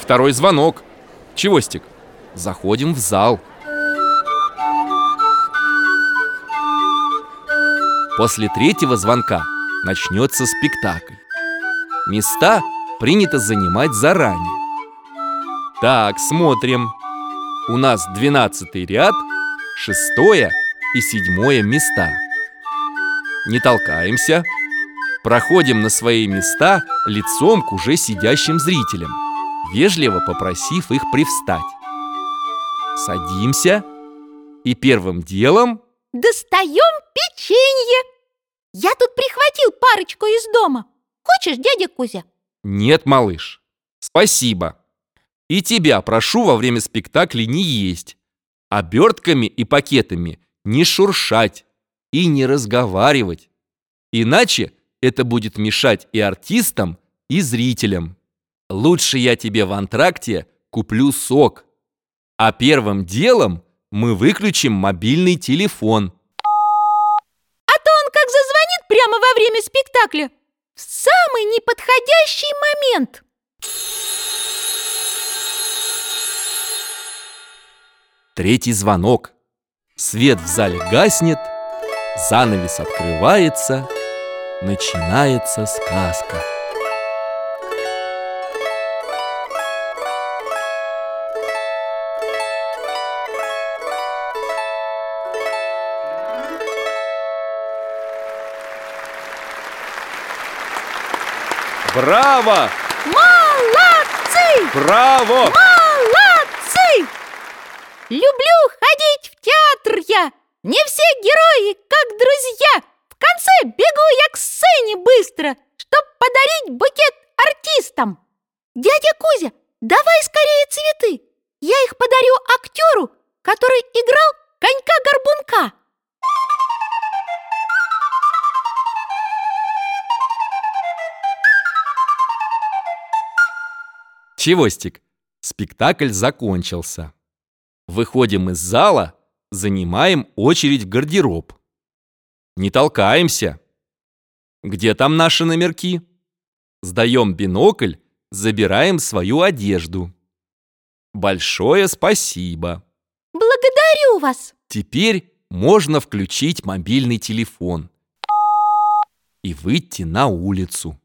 Второй звонок. Чевостик? Заходим в зал. После третьего звонка начнется спектакль. Места принято занимать заранее. Так, смотрим. У нас двенадцатый ряд, шестое и седьмое места. Не толкаемся. Проходим на свои места лицом к уже сидящим зрителям, вежливо попросив их привстать. Садимся и первым делом Достаем печенье. Я тут прихватил парочку из дома. Хочешь, дядя Кузя? Нет, малыш, спасибо. И тебя прошу во время спектакля не есть. Обертками и пакетами не шуршать и не разговаривать. Иначе это будет мешать и артистам, и зрителям Лучше я тебе в антракте куплю сок А первым делом мы выключим мобильный телефон А то он как зазвонит прямо во время спектакля В самый неподходящий момент Третий звонок. Свет в зале гаснет, занавес открывается, начинается сказка. Браво! Молодцы! Браво! Молодцы! Люблю ходить в театр я Не все герои, как друзья В конце бегу я к сцене быстро Чтоб подарить букет артистам Дядя Кузя, давай скорее цветы Я их подарю актеру, который играл Чевостик, спектакль закончился. Выходим из зала, занимаем очередь в гардероб. Не толкаемся. Где там наши номерки? Сдаем бинокль, забираем свою одежду. Большое спасибо. Благодарю вас! Теперь можно включить мобильный телефон и выйти на улицу.